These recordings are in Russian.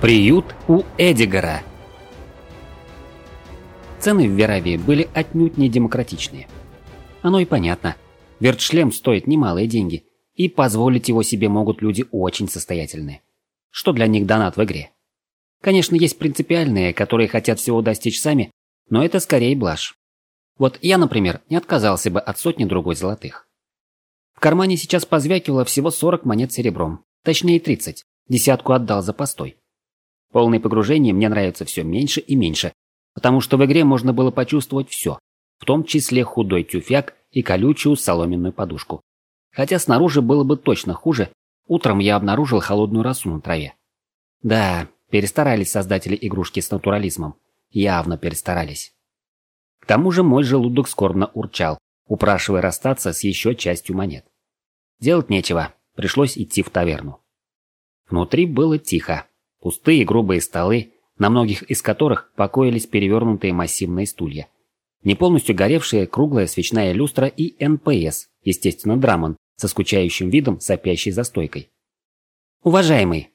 Приют у Эдигара. Цены в Веравии были отнюдь не демократичные. Оно и понятно. Вертшлем стоит немалые деньги, и позволить его себе могут люди очень состоятельные. Что для них донат в игре? Конечно, есть принципиальные, которые хотят всего достичь сами, но это скорее блажь. Вот я, например, не отказался бы от сотни другой золотых. В кармане сейчас позвякивало всего 40 монет серебром, точнее 30, десятку отдал за постой. Полное погружение мне нравится все меньше и меньше, потому что в игре можно было почувствовать все, в том числе худой тюфяк и колючую соломенную подушку. Хотя снаружи было бы точно хуже, утром я обнаружил холодную росу на траве. Да, перестарались создатели игрушки с натурализмом. Явно перестарались. К тому же мой желудок скорбно урчал, упрашивая расстаться с еще частью монет. Делать нечего, пришлось идти в таверну. Внутри было тихо, Пустые грубые столы, на многих из которых покоились перевернутые массивные стулья. Не полностью горевшая круглая свечная люстра и НПС, естественно, Драмон, со скучающим видом, сопящий за стойкой. «Уважаемый!»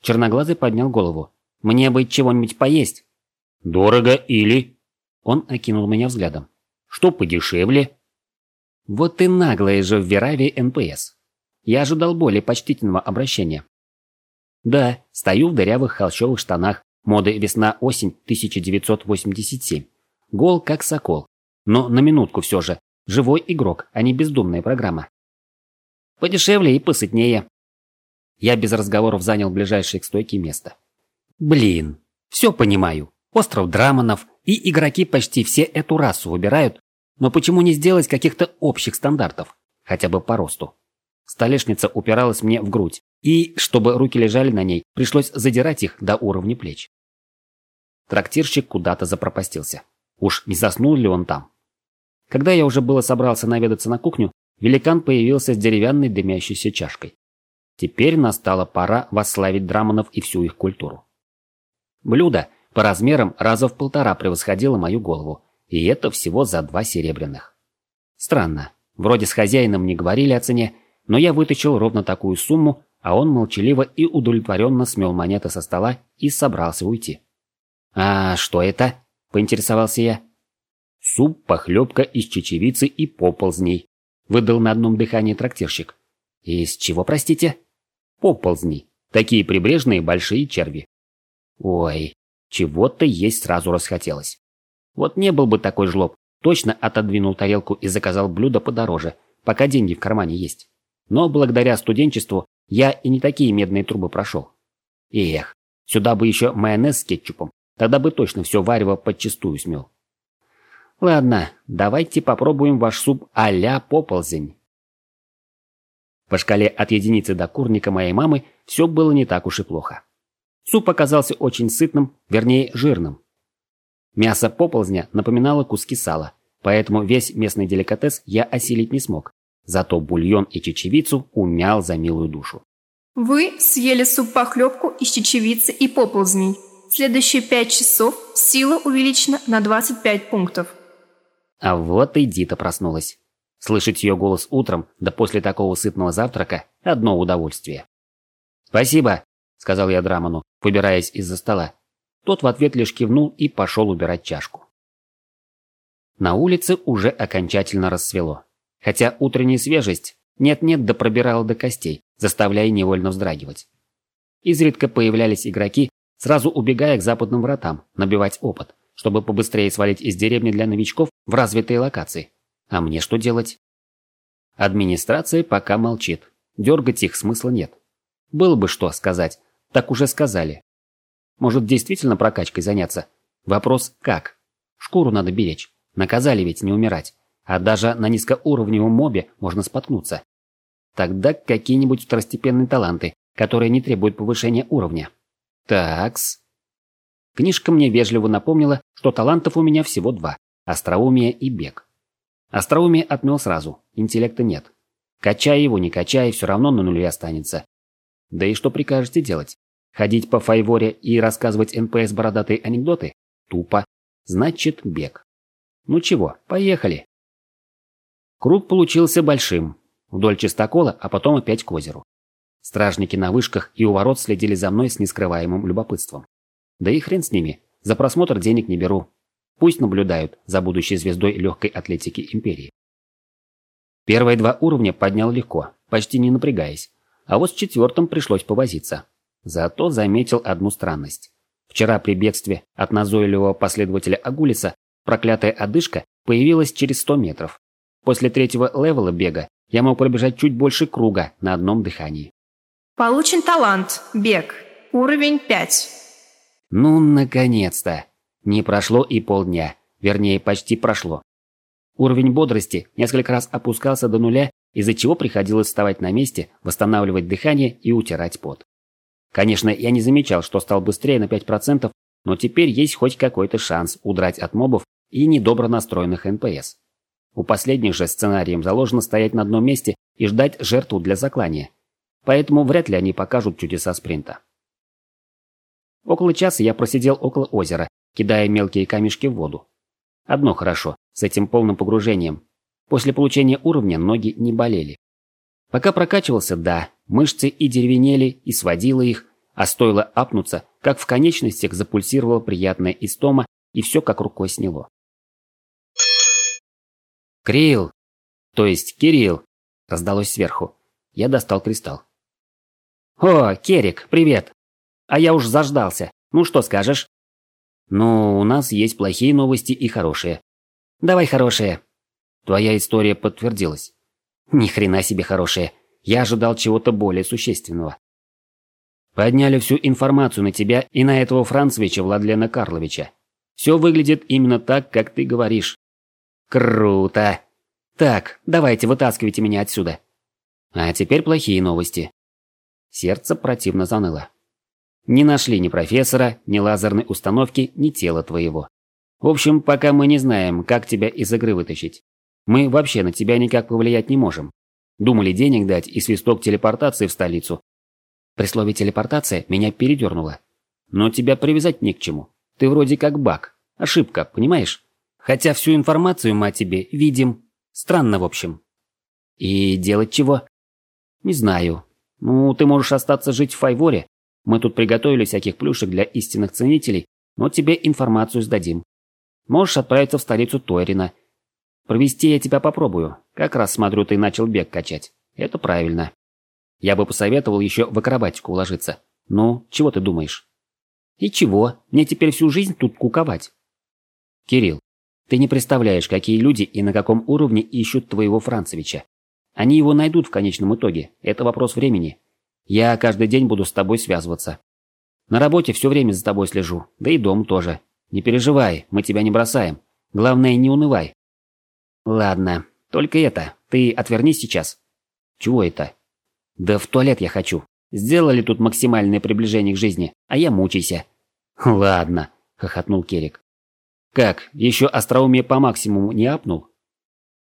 Черноглазый поднял голову. «Мне бы чего-нибудь поесть!» «Дорого или...» Он окинул меня взглядом. «Что подешевле?» Вот и наглая же в Вераве НПС. Я ожидал более почтительного обращения. Да, стою в дырявых холщовых штанах, моды весна-осень 1987. Гол как сокол. Но на минутку все же. Живой игрок, а не бездумная программа. Подешевле и посытнее. Я без разговоров занял ближайшее к стойке место. Блин, все понимаю. Остров Драмонов и игроки почти все эту расу выбирают, но почему не сделать каких-то общих стандартов, хотя бы по росту? Столешница упиралась мне в грудь, и, чтобы руки лежали на ней, пришлось задирать их до уровня плеч. Трактирщик куда-то запропастился. Уж не заснул ли он там? Когда я уже было собрался наведаться на кухню, великан появился с деревянной дымящейся чашкой. Теперь настала пора восславить драмонов и всю их культуру. Блюдо по размерам раза в полтора превосходило мою голову, и это всего за два серебряных. Странно, вроде с хозяином не говорили о цене, но я вытащил ровно такую сумму, а он молчаливо и удовлетворенно смел монеты со стола и собрался уйти. «А что это?» – поинтересовался я. «Суп, похлебка из чечевицы и поползней», – выдал на одном дыхании трактирщик. «Из чего, простите?» «Поползней. Такие прибрежные большие черви». «Ой, чего-то есть сразу расхотелось. Вот не был бы такой жлоб, точно отодвинул тарелку и заказал блюдо подороже, пока деньги в кармане есть. Но благодаря студенчеству я и не такие медные трубы прошел. Эх, сюда бы еще майонез с кетчупом, тогда бы точно все варево подчистую смел. Ладно, давайте попробуем ваш суп а-ля поползень. По шкале от единицы до курника моей мамы все было не так уж и плохо. Суп оказался очень сытным, вернее жирным. Мясо поползня напоминало куски сала, поэтому весь местный деликатес я осилить не смог. Зато бульон и чечевицу умял за милую душу. Вы съели суп-похлебку из чечевицы и поползней. Следующие пять часов сила увеличена на 25 пунктов. А вот и Дита проснулась. Слышать ее голос утром, да после такого сытного завтрака – одно удовольствие. «Спасибо», – сказал я Драмону, выбираясь из-за стола. Тот в ответ лишь кивнул и пошел убирать чашку. На улице уже окончательно рассвело хотя утренняя свежесть нет-нет да пробирала до костей, заставляя невольно вздрагивать. Изредка появлялись игроки, сразу убегая к западным вратам, набивать опыт, чтобы побыстрее свалить из деревни для новичков в развитые локации. А мне что делать? Администрация пока молчит. Дергать их смысла нет. Было бы что сказать, так уже сказали. Может действительно прокачкой заняться? Вопрос как? Шкуру надо беречь. Наказали ведь не умирать а даже на низкоуровневом мобе можно споткнуться. Тогда какие-нибудь второстепенные таланты, которые не требуют повышения уровня. Такс. Книжка мне вежливо напомнила, что талантов у меня всего два – остроумие и бег. Остроумие отмел сразу, интеллекта нет. Качай его, не качай, все равно на нуле останется. Да и что прикажете делать? Ходить по файворе и рассказывать НПС бородатые анекдоты? Тупо. Значит, бег. Ну чего, поехали. Круг получился большим, вдоль частокола, а потом опять к озеру. Стражники на вышках и у ворот следили за мной с нескрываемым любопытством. Да и хрен с ними, за просмотр денег не беру. Пусть наблюдают за будущей звездой легкой атлетики Империи. Первые два уровня поднял легко, почти не напрягаясь. А вот с четвертым пришлось повозиться. Зато заметил одну странность. Вчера при бегстве от назойливого последователя Агулиса проклятая одышка появилась через 100 метров. После третьего левела бега я мог пробежать чуть больше круга на одном дыхании. Получен талант. Бег. Уровень 5. Ну, наконец-то. Не прошло и полдня. Вернее, почти прошло. Уровень бодрости несколько раз опускался до нуля, из-за чего приходилось вставать на месте, восстанавливать дыхание и утирать пот. Конечно, я не замечал, что стал быстрее на 5%, но теперь есть хоть какой-то шанс удрать от мобов и недобро настроенных НПС. У последних же сценарием заложено стоять на одном месте и ждать жертву для заклания. Поэтому вряд ли они покажут чудеса спринта. Около часа я просидел около озера, кидая мелкие камешки в воду. Одно хорошо, с этим полным погружением. После получения уровня ноги не болели. Пока прокачивался, да, мышцы и деревенели, и сводило их, а стоило апнуться, как в конечностях запульсировала приятная истома, и все как рукой сняло. «Крил!» «То есть Кирилл!» – раздалось сверху. Я достал кристалл. «О, Керик, привет! А я уж заждался. Ну что скажешь?» «Ну, у нас есть плохие новости и хорошие. Давай хорошие. Твоя история подтвердилась. Ни хрена себе хорошая. Я ожидал чего-то более существенного. Подняли всю информацию на тебя и на этого Францевича Владлена Карловича. Все выглядит именно так, как ты говоришь. Круто. Так, давайте вытаскивайте меня отсюда. А теперь плохие новости. Сердце противно заныло. Не нашли ни профессора, ни лазерной установки, ни тела твоего. В общем, пока мы не знаем, как тебя из игры вытащить. Мы вообще на тебя никак повлиять не можем. Думали денег дать и свисток телепортации в столицу. При слове телепортация меня передернуло. Но тебя привязать не к чему. Ты вроде как баг. Ошибка, понимаешь? Хотя всю информацию мы о тебе видим. Странно, в общем. И делать чего? Не знаю. Ну, ты можешь остаться жить в Файворе, мы тут приготовили всяких плюшек для истинных ценителей, но тебе информацию сдадим. Можешь отправиться в столицу Тойрина. Провести я тебя попробую. Как раз смотрю, ты начал бег качать. Это правильно. Я бы посоветовал еще в акробатику уложиться. Ну, чего ты думаешь? И чего? Мне теперь всю жизнь тут куковать. Кирилл, ты не представляешь, какие люди и на каком уровне ищут твоего Францевича. Они его найдут в конечном итоге. Это вопрос времени. Я каждый день буду с тобой связываться. На работе все время за тобой слежу, да и дом тоже. Не переживай, мы тебя не бросаем. Главное, не унывай. Ладно, только это, ты отвернись сейчас. Чего это? Да в туалет я хочу. Сделали тут максимальное приближение к жизни, а я мучайся. Ладно, хохотнул Керик. Как, еще остроумие по максимуму не апнул?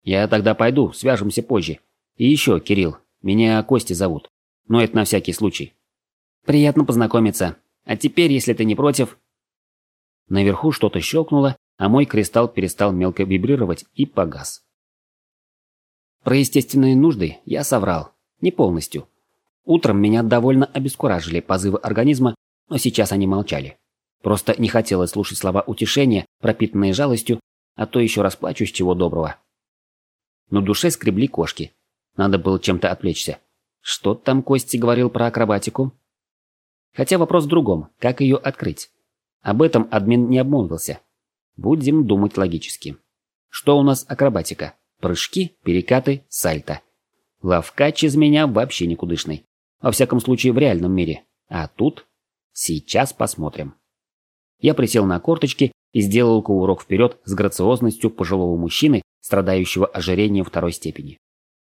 Я тогда пойду, свяжемся позже. И еще, Кирилл, меня Кости зовут. Но это на всякий случай. Приятно познакомиться. А теперь, если ты не против... Наверху что-то щелкнуло, а мой кристалл перестал мелко вибрировать и погас. Про естественные нужды я соврал. Не полностью. Утром меня довольно обескуражили позывы организма, но сейчас они молчали. Просто не хотелось слушать слова утешения, пропитанные жалостью, а то еще расплачусь чего доброго. На душе скребли кошки. Надо было чем-то отвлечься. Что там Кости говорил про акробатику? Хотя вопрос в другом, как ее открыть? Об этом админ не обмолвился. Будем думать логически. Что у нас акробатика? Прыжки, перекаты, сальто. Лавкач из меня вообще никудышный. Во всяком случае в реальном мире. А тут? Сейчас посмотрим. Я присел на корточки и сделал кувырок вперед с грациозностью пожилого мужчины, страдающего ожирением второй степени.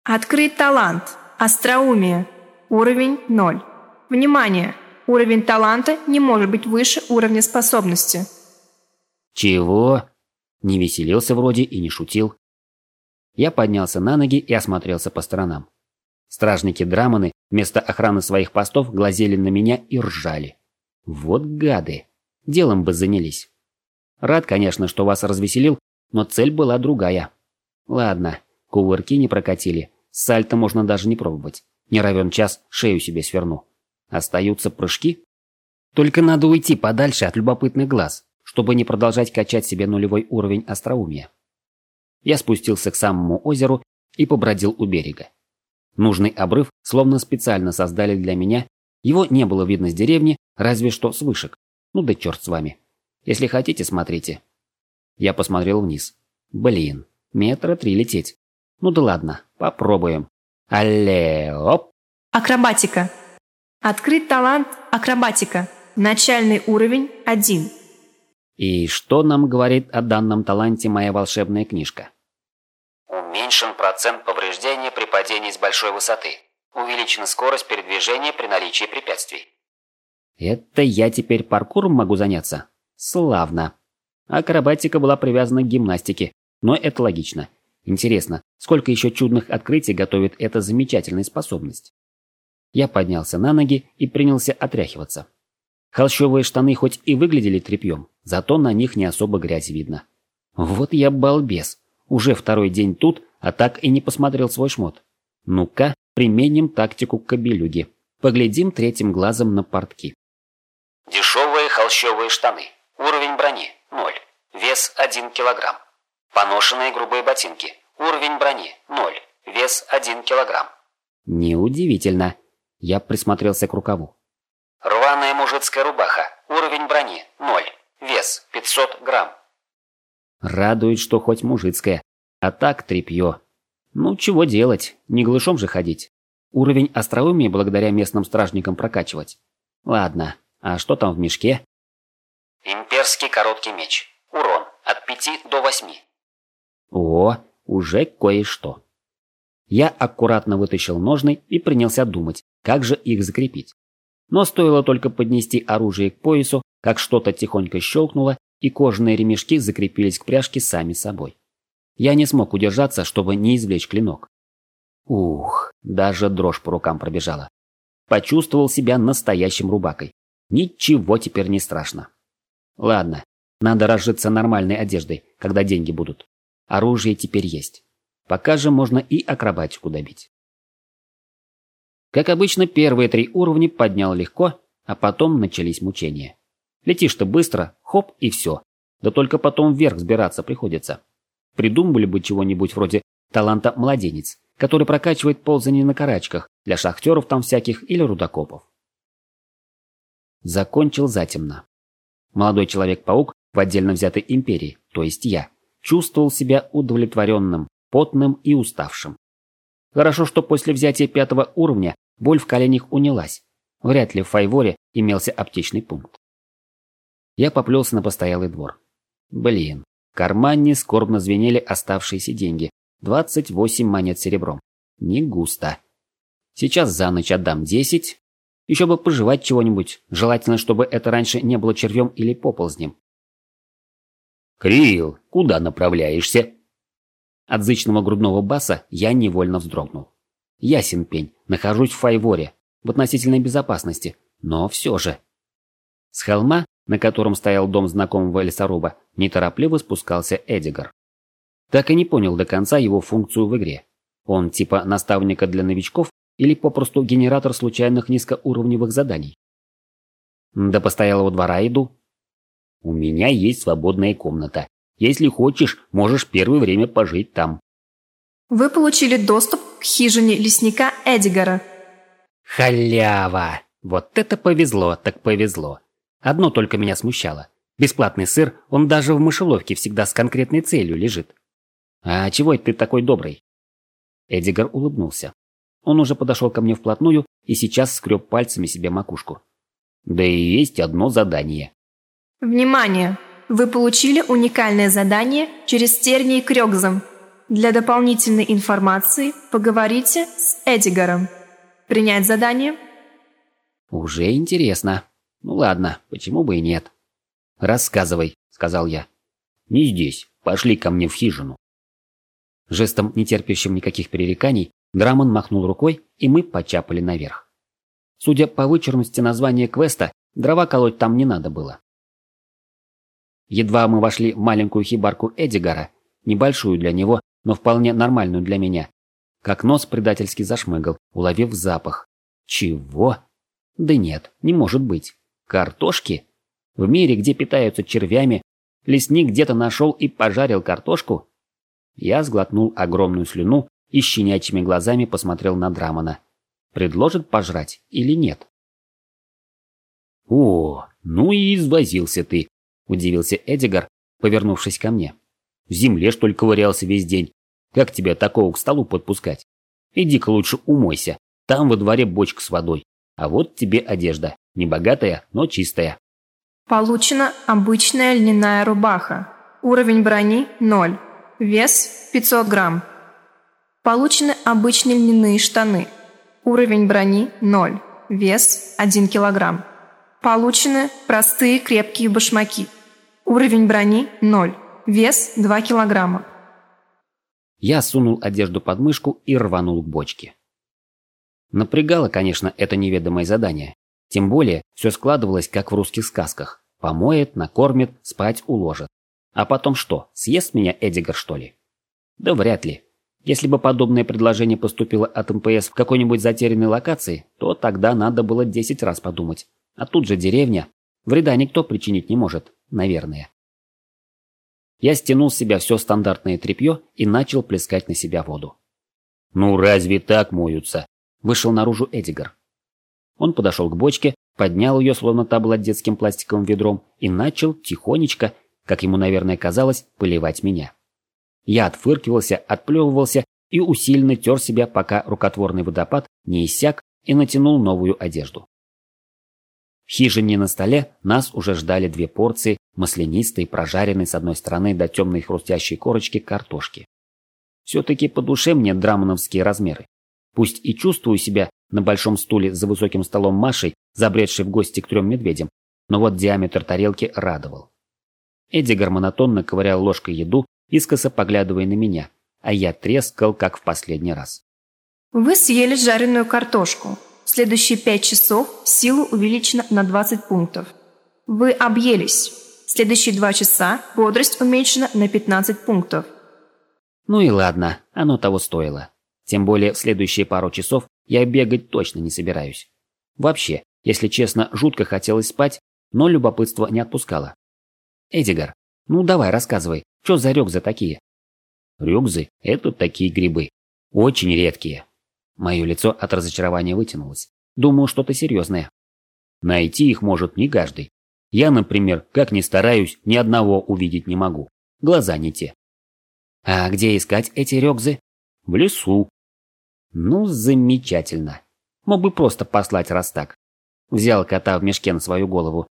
Открыть талант. Остроумие. Уровень 0. Внимание! Уровень таланта не может быть выше уровня способности. Чего? Не веселился вроде и не шутил. Я поднялся на ноги и осмотрелся по сторонам. Стражники Драманы вместо охраны своих постов глазели на меня и ржали. Вот гады. Делом бы занялись. Рад, конечно, что вас развеселил, но цель была другая. Ладно, кувырки не прокатили. Сальто можно даже не пробовать. Не равен час, шею себе сверну. Остаются прыжки? Только надо уйти подальше от любопытных глаз, чтобы не продолжать качать себе нулевой уровень остроумия. Я спустился к самому озеру и побродил у берега. Нужный обрыв словно специально создали для меня. Его не было видно с деревни, разве что с вышек. Ну да черт с вами. Если хотите, смотрите. Я посмотрел вниз. Блин, метра три лететь. Ну да ладно, попробуем. Алле, оп. Акробатика. Открыть талант акробатика. Начальный уровень 1. И что нам говорит о данном таланте моя волшебная книжка? Уменьшен процент повреждения при падении с большой высоты. Увеличена скорость передвижения при наличии препятствий. Это я теперь паркуром могу заняться? Славно. Акробатика была привязана к гимнастике, но это логично. Интересно, сколько еще чудных открытий готовит эта замечательная способность? Я поднялся на ноги и принялся отряхиваться. Холщовые штаны хоть и выглядели тряпьем, зато на них не особо грязь видно. Вот я балбес. Уже второй день тут, а так и не посмотрел свой шмот. Ну-ка, применим тактику кобелюги. Поглядим третьим глазом на портки. Дешевые холщовые штаны. Уровень брони – 0. Вес 1 килограмм. Поношенные грубые ботинки. Уровень брони – 0. Вес 1 килограмм. Неудивительно. Я присмотрелся к рукаву. Рваная мужицкая рубаха. Уровень брони – 0. Вес – 500 грамм. Радует, что хоть мужицкая. А так тряпье. Ну, чего делать, не глышом же ходить. Уровень остроумия благодаря местным стражникам прокачивать. Ладно, а что там в мешке? Имперский короткий меч. Урон от 5 до 8. О, уже кое-что. Я аккуратно вытащил ножны и принялся думать, как же их закрепить. Но стоило только поднести оружие к поясу, как что-то тихонько щелкнуло, и кожаные ремешки закрепились к пряжке сами собой. Я не смог удержаться, чтобы не извлечь клинок. Ух, даже дрожь по рукам пробежала. Почувствовал себя настоящим рубакой. Ничего теперь не страшно. Ладно, надо разжиться нормальной одеждой, когда деньги будут. Оружие теперь есть. Пока же можно и акробатику добить. Как обычно, первые три уровня поднял легко, а потом начались мучения. Летишь ты быстро, хоп и все. Да только потом вверх взбираться приходится. Придумали бы чего-нибудь вроде таланта «младенец», который прокачивает ползание на карачках для шахтеров там всяких или рудокопов. Закончил затемно. Молодой Человек-паук в отдельно взятой империи, то есть я, чувствовал себя удовлетворенным, потным и уставшим. Хорошо, что после взятия пятого уровня боль в коленях унялась. Вряд ли в Файворе имелся аптечный пункт. Я поплелся на постоялый двор. Блин, в кармане скорбно звенели оставшиеся деньги. 28 монет серебром. Не густо. Сейчас за ночь отдам 10. Еще бы пожевать чего-нибудь. Желательно, чтобы это раньше не было червем или поползнем. «Крил, куда направляешься?» От зычного грудного баса я невольно вздрогнул. Ясен пень, нахожусь в Файворе, в относительной безопасности, но все же. С холма, на котором стоял дом знакомого лесоруба, неторопливо спускался Эдигар. Так и не понял до конца его функцию в игре. Он типа наставника для новичков или попросту генератор случайных низкоуровневых заданий. До постоялого двора иду. У меня есть свободная комната. Если хочешь, можешь первое время пожить там. Вы получили доступ к хижине лесника Эдигара. Халява! Вот это повезло, так повезло. Одно только меня смущало. Бесплатный сыр, он даже в мышеловке всегда с конкретной целью лежит. А чего это ты такой добрый? Эдигар улыбнулся. Он уже подошел ко мне вплотную и сейчас скреб пальцами себе макушку. Да и есть одно задание. Внимание! Вы получили уникальное задание через тернии Крёгзом. Для дополнительной информации поговорите с Эдигаром. Принять задание? Уже интересно. Ну ладно, почему бы и нет. Рассказывай, сказал я. Не здесь. Пошли ко мне в хижину. Жестом, не терпящим никаких перереканий, Драмон махнул рукой, и мы почапали наверх. Судя по вычурности названия квеста, дрова колоть там не надо было. Едва мы вошли в маленькую хибарку Эдигара, небольшую для него, но вполне нормальную для меня, как нос предательски зашмыгал, уловив запах. Чего? Да нет, не может быть. Картошки? В мире, где питаются червями, лесник где-то нашел и пожарил картошку? Я сглотнул огромную слюну и щенячьими глазами посмотрел на Драмона. Предложит пожрать или нет? «О, ну и извозился ты», – удивился Эдигар, повернувшись ко мне. «В земле, что ли, ковырялся весь день? Как тебя такого к столу подпускать? Иди-ка лучше умойся, там во дворе бочка с водой. А вот тебе одежда, не богатая, но чистая». Получена обычная льняная рубаха. Уровень брони – 0. Вес – 500 грамм. Получены обычные льняные штаны. Уровень брони – 0. Вес – 1 килограмм. Получены простые крепкие башмаки. Уровень брони – 0. Вес – 2 килограмма. Я сунул одежду под мышку и рванул к бочке. Напрягало, конечно, это неведомое задание. Тем более, все складывалось, как в русских сказках. Помоет, накормит, спать уложит. А потом что, съест меня Эдигар, что ли? Да вряд ли. Если бы подобное предложение поступило от МПС в какой-нибудь затерянной локации, то тогда надо было 10 раз подумать. А тут же деревня. Вреда никто причинить не может, наверное. Я стянул с себя все стандартное тряпье и начал плескать на себя воду. «Ну разве так моются?» Вышел наружу Эдигар. Он подошел к бочке, поднял ее, словно та была детским пластиковым ведром, и начал тихонечко, как ему, наверное, казалось, поливать меня. Я отфыркивался, отплевывался и усиленно тер себя, пока рукотворный водопад не иссяк и натянул новую одежду. В хижине на столе нас уже ждали две порции маслянистой, прожаренной с одной стороны до темной хрустящей корочки картошки. Все-таки по душе мне драмоновские размеры. Пусть и чувствую себя на большом стуле за высоким столом Машей, забредшей в гости к трем медведям, но вот диаметр тарелки радовал. Эдигар монотонно ковырял ложкой еду, искоса поглядывая на меня, а я трескал, как в последний раз. Вы съели жареную картошку. В следующие 5 часов сила увеличена на 20 пунктов. Вы объелись. В следующие 2 часа бодрость уменьшена на 15 пунктов. Ну и ладно, оно того стоило. Тем более в следующие пару часов я бегать точно не собираюсь. Вообще, если честно, жутко хотелось спать, но любопытство не отпускало. Эдигар, ну давай рассказывай, что за рёгзы такие? Рёгзы – это такие грибы. Очень редкие. Мое лицо от разочарования вытянулось. Думаю, что-то серьезное. Найти их может не каждый. Я, например, как ни стараюсь, ни одного увидеть не могу. Глаза не те. А где искать эти рёгзы? В лесу. Ну, замечательно. Мог бы просто послать раз так. Взял кота в мешке на свою голову.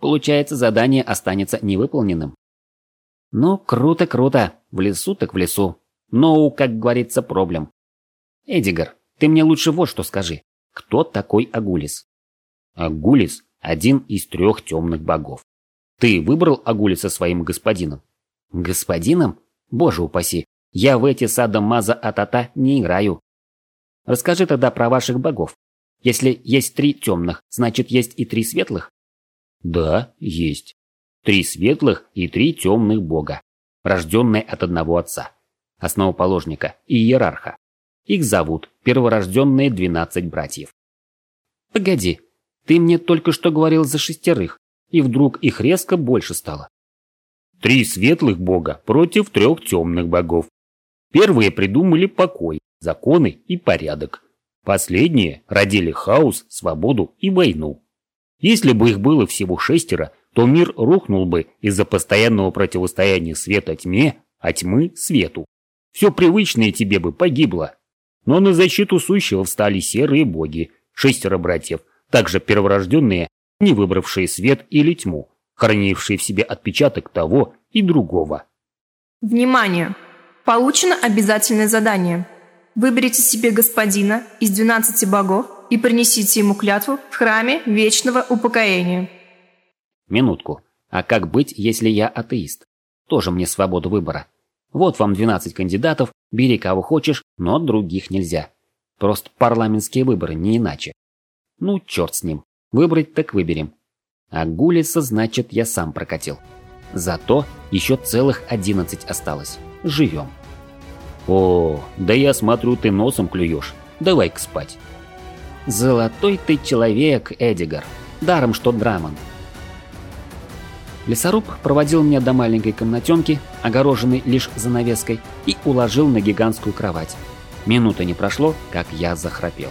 Получается, задание останется невыполненным. Ну, круто-круто. В лесу так в лесу. Но, как говорится, проблем. Эдигар, ты мне лучше вот что скажи. Кто такой Агулис? Агулис – один из трех темных богов. Ты выбрал Агулиса своим господином? Господином? Боже упаси, я в эти садомаза атата не играю. Расскажи тогда про ваших богов. Если есть три темных, значит есть и три светлых? Да, есть. Три светлых и три темных бога, рожденные от одного отца, основоположника и иерарха. Их зовут перворожденные двенадцать братьев. Погоди, ты мне только что говорил за шестерых, и вдруг их резко больше стало. Три светлых бога против трех темных богов. Первые придумали покой, законы и порядок. Последние родили хаос, свободу и войну. Если бы их было всего шестеро, то мир рухнул бы из-за постоянного противостояния света тьме, а тьмы свету. Все привычное тебе бы погибло, но на защиту сущего встали серые боги, шестеро братьев, также перворожденные, не выбравшие свет или тьму, хранившие в себе отпечаток того и другого. Внимание! Получено обязательное задание. Выберите себе господина из 12 богов и принесите ему клятву в храме вечного упокоения. Минутку. А как быть, если я атеист? Тоже мне свобода выбора. Вот вам 12 кандидатов, бери кого хочешь, но других нельзя. Просто парламентские выборы, не иначе. Ну, черт с ним. Выбрать так выберем. А гулица, значит, я сам прокатил. Зато еще целых 11 осталось. Живем. О, да я смотрю, ты носом клюешь. Давай-ка спать. Золотой ты человек, Эдигар. Даром, что Драмон. Лесоруб проводил меня до маленькой комнатенки, огороженной лишь занавеской, и уложил на гигантскую кровать. Минуты не прошло, как я захрапел.